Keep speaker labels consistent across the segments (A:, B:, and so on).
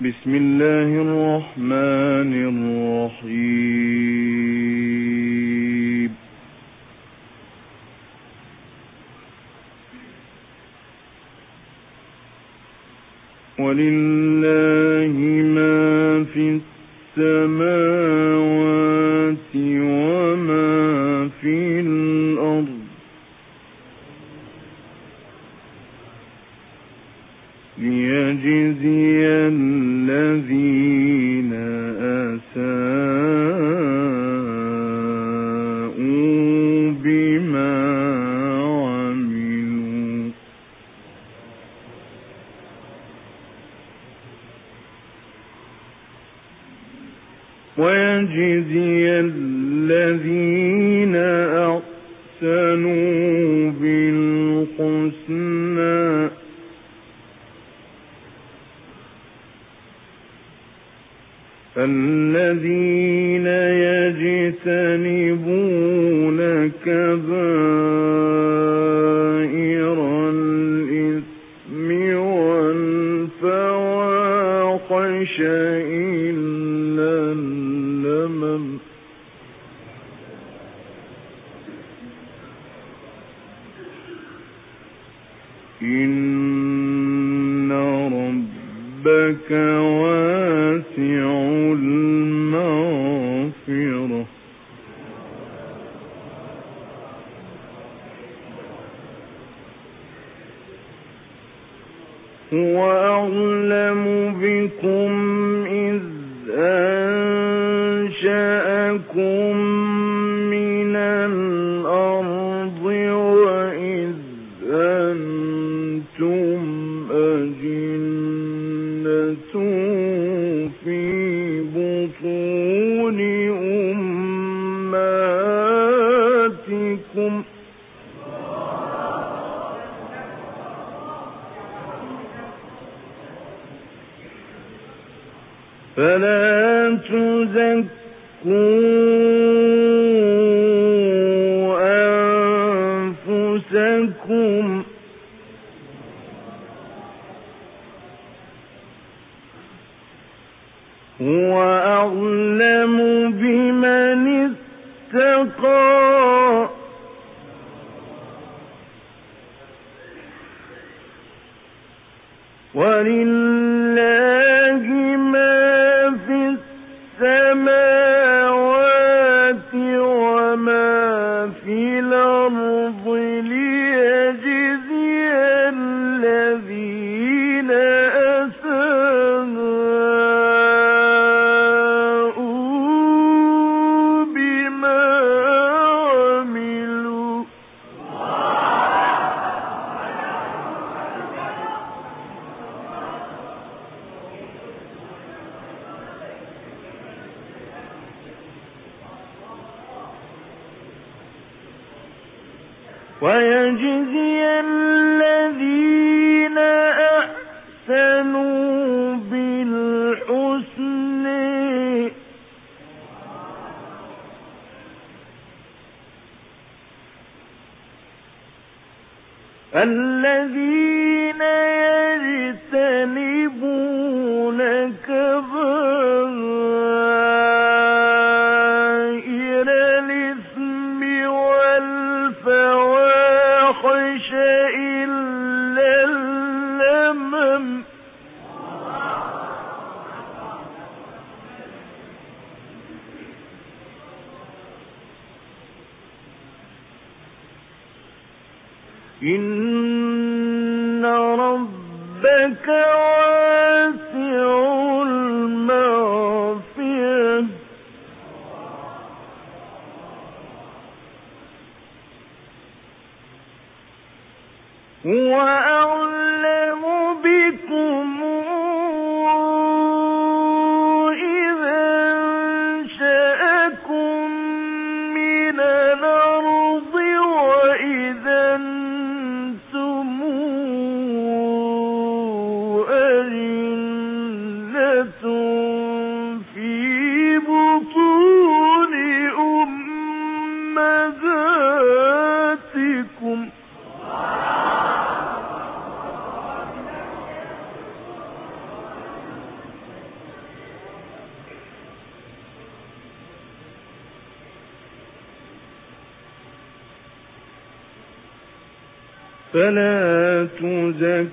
A: بسم الله الرحمن الرحيم. ولله الذين يجتنبون كبائر الإثم والفواحش فلا تزكوا ويجزي إن ربك واسع فلا تزكوا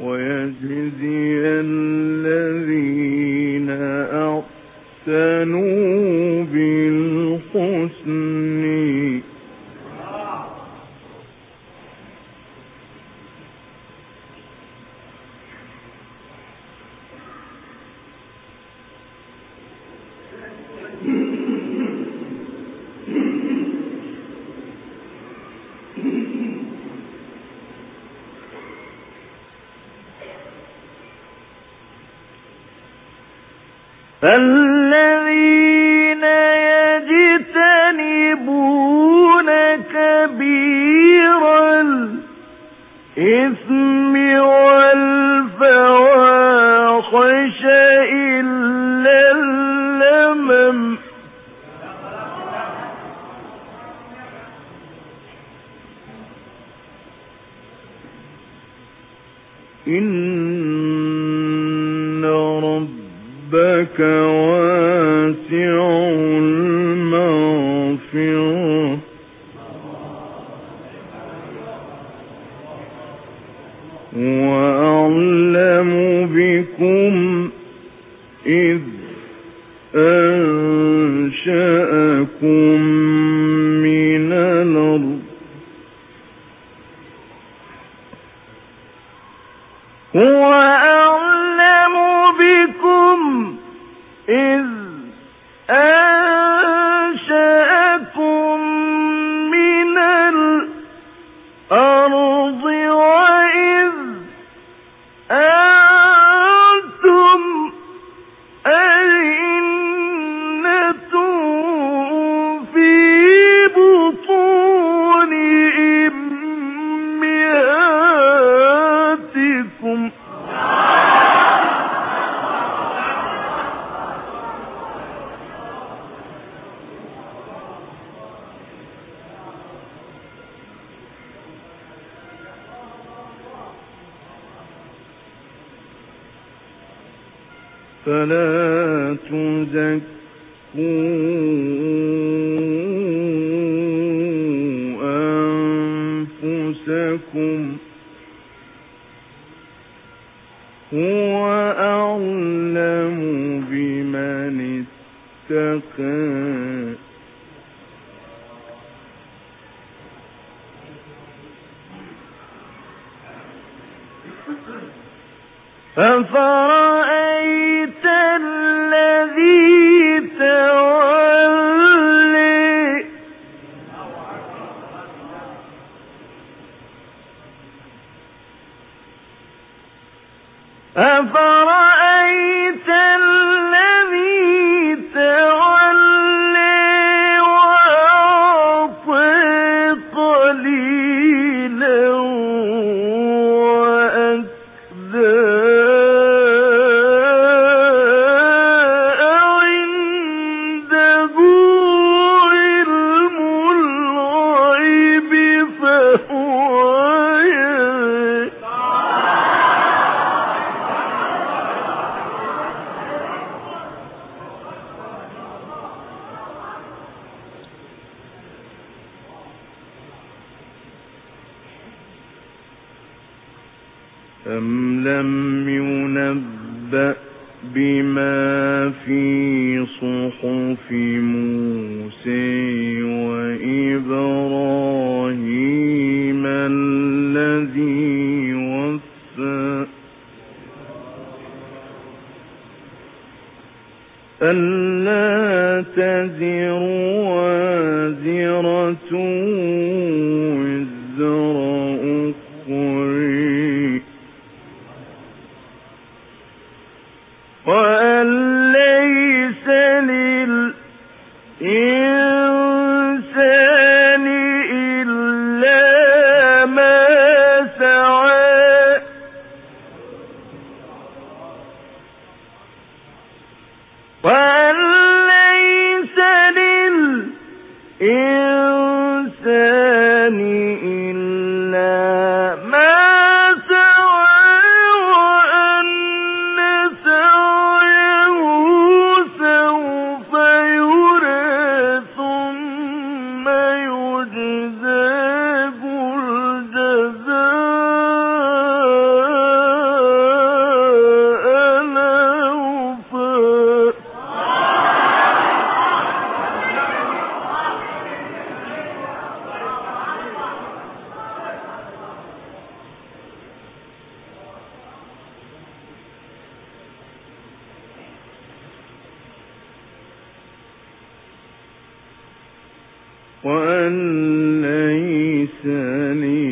A: ويجزي الذين إن ربك واسع فلا تزكوا وأن ليس للإنسان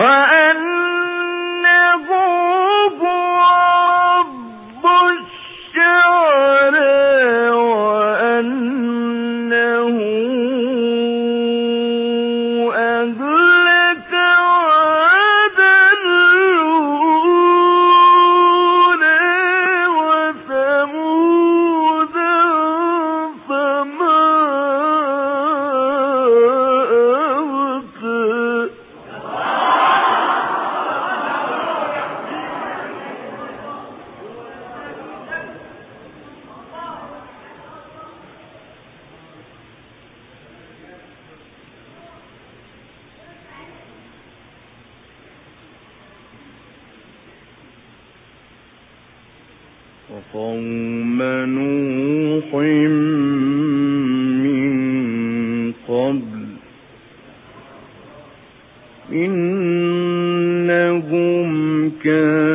A: وأ كافرون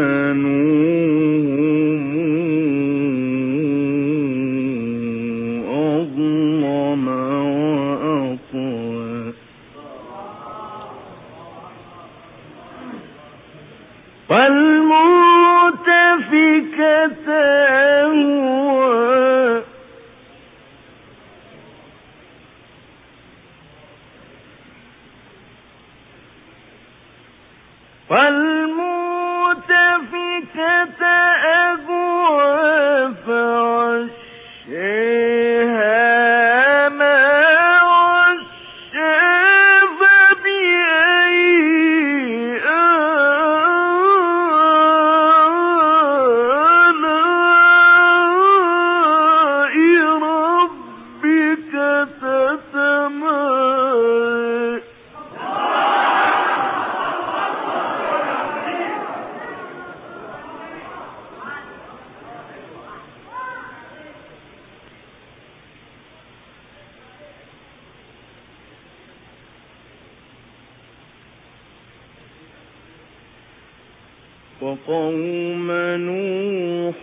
B: وقوم نوح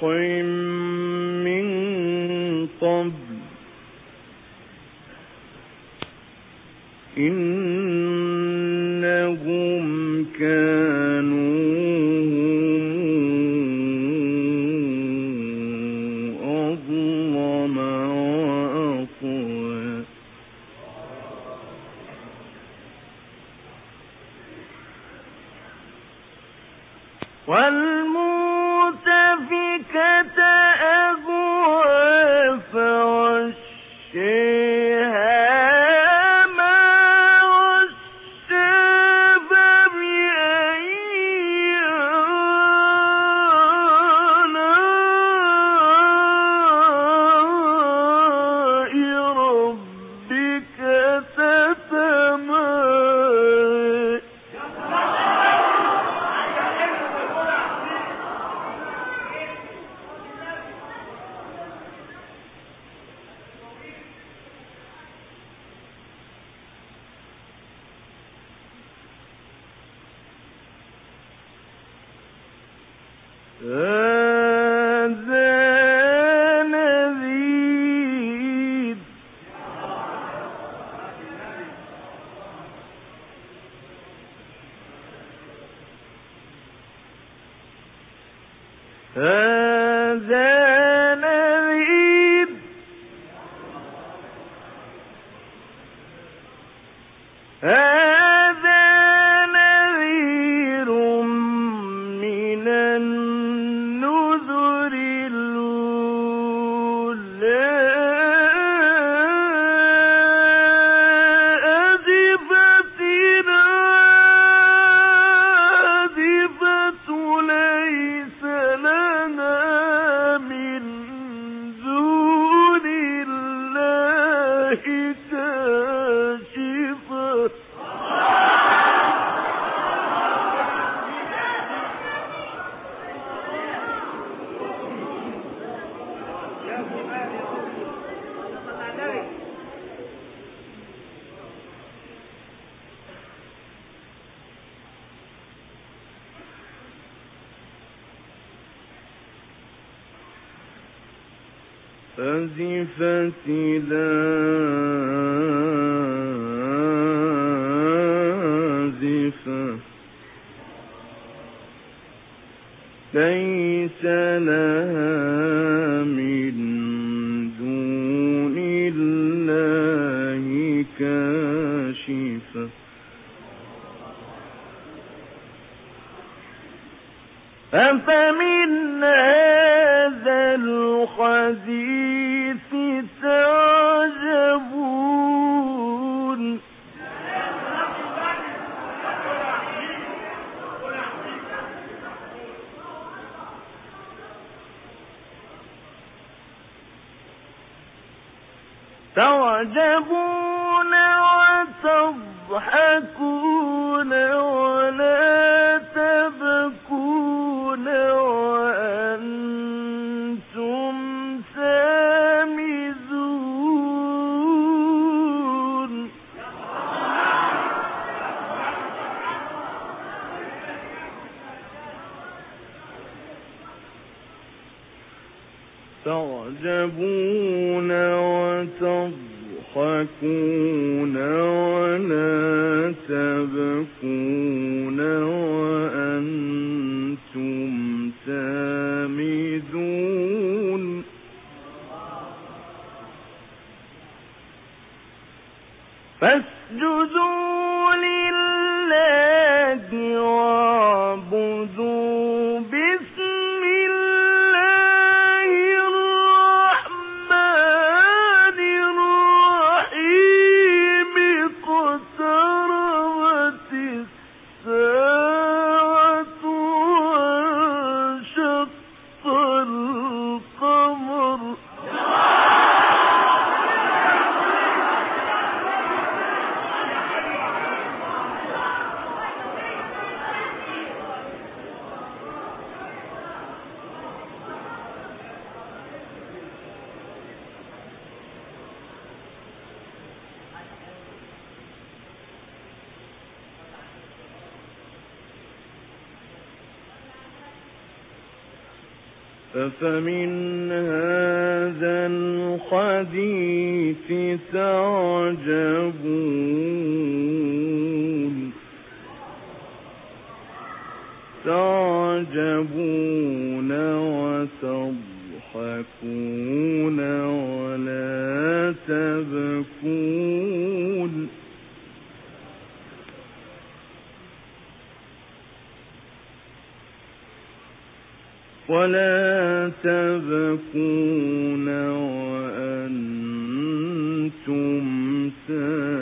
B: من قبل إن كشيفا
A: أفمن هذا الحديث تعجبون؟ تعجبون؟ يضحكون ولا
B: وتضحكون ولا تبكون أفمن هذا الحديث تعجبون؟ تعجبون وتضحكون ولا تبكون؟ ولا تبكون وأنتم سامرون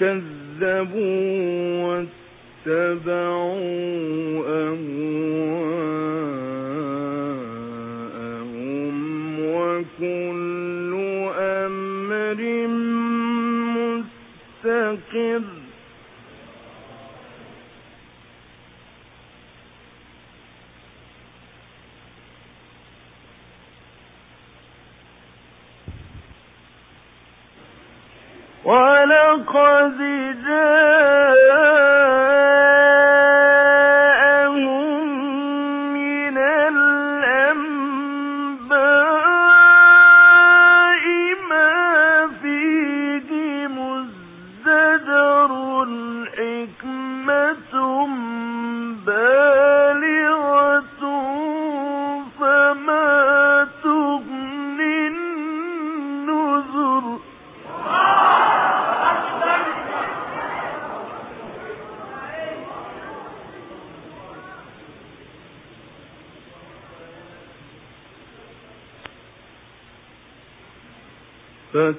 B: وكذبوا ولقد جاءهم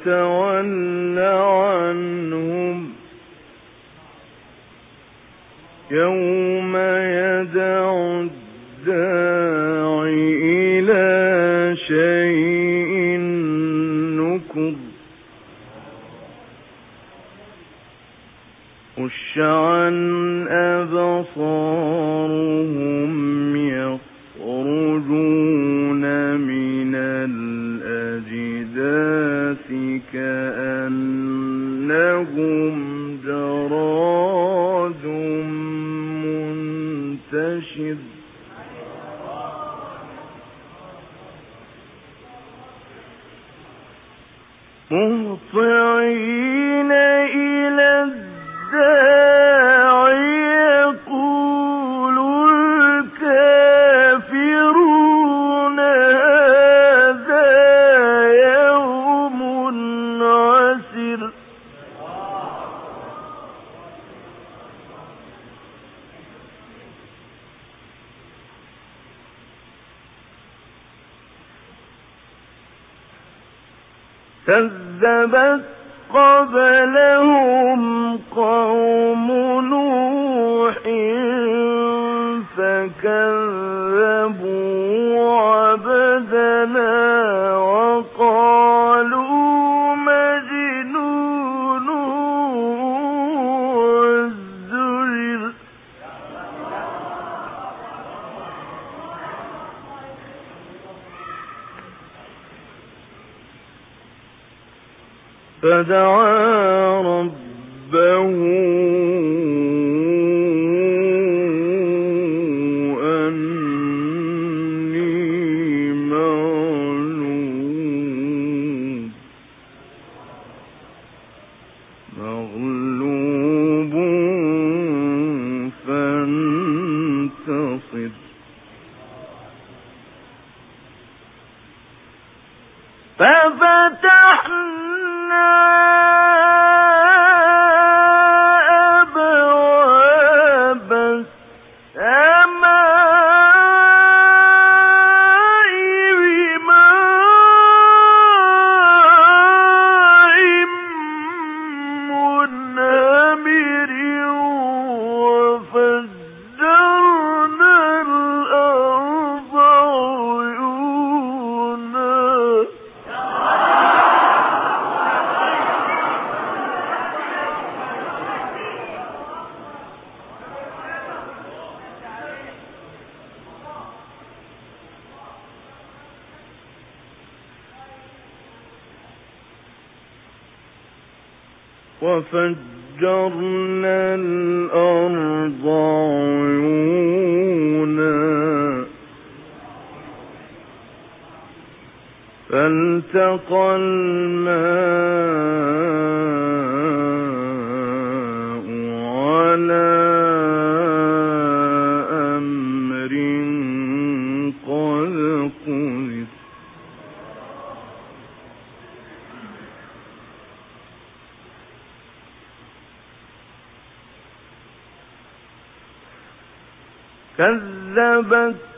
B: فتول عنهم يوم يدعو الداع إلى شيء نكر. خش عن أبصارهم
A: كذبت قبلهم قوم نوح فكذبوا عبدنا فدعا ربه أني مغلوب. مغلوب فانتصر. ففتحنا النار كسبت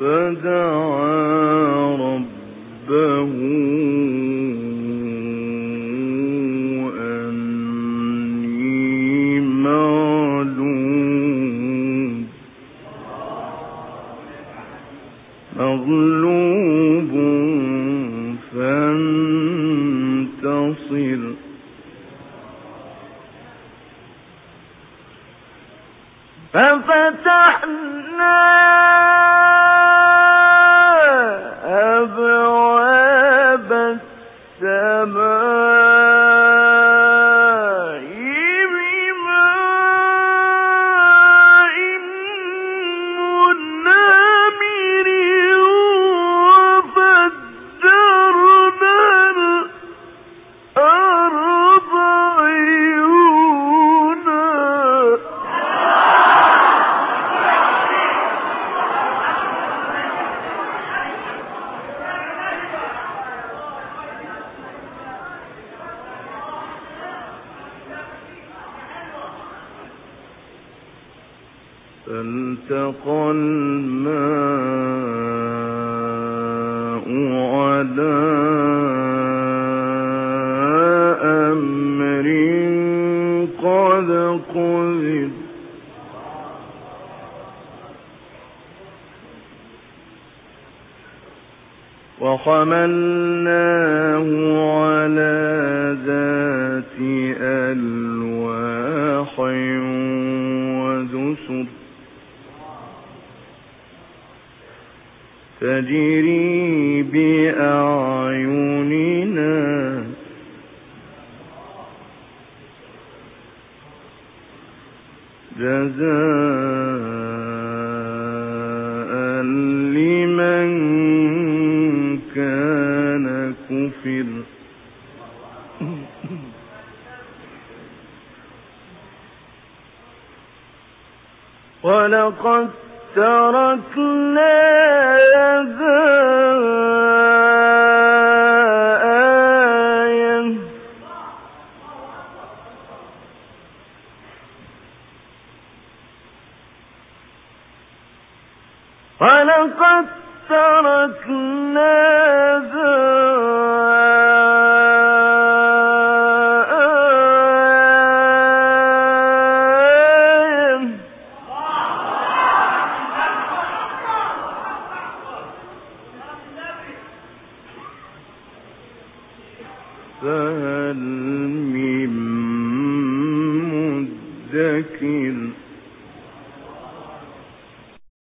A: فدعا ربه
B: ولقد تركنا